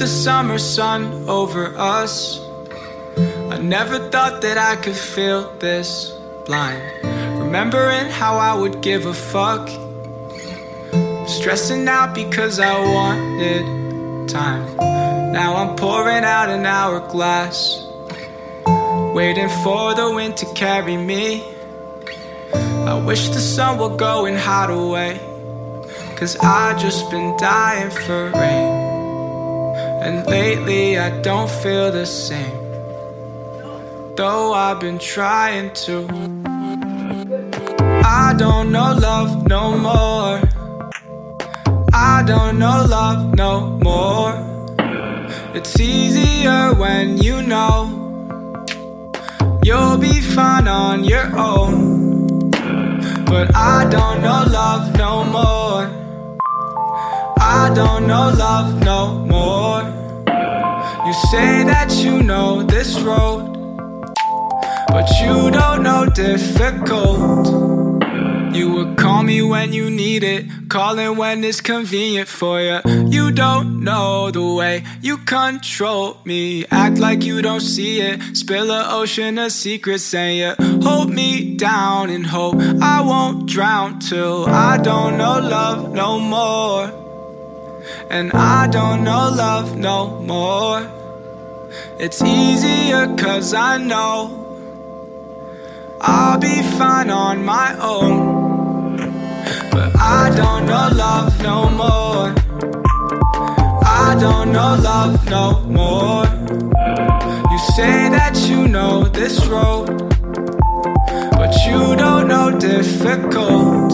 the summer sun over us. I never thought that I could feel this blind. Remembering how I would give a fuck. Stressing out because I wanted time. Now I'm pouring out an hourglass. Waiting for the wind to carry me. I wish the sun would go and hide away. Cause I just been dying for rain. And lately I don't feel the same. Though I've been trying to. I don't know love no more. I don't know love no more. It's easier when you know you'll be fine on your own. But I don't know love no more. I don't know love no more. You say that you know this road, but you don't know difficult. You would call me when you need it, calling when it's convenient for you. You don't know the way you control me. Act like you don't see it, spill a ocean of secrets, saying you hold me down and hope I won't drown till I don't know love no more. And I don't know love no more. It's easier cause I know I'll be fine on my own. But I don't know love no more. I don't know love no more. You say that you know this road, but you don't know difficult.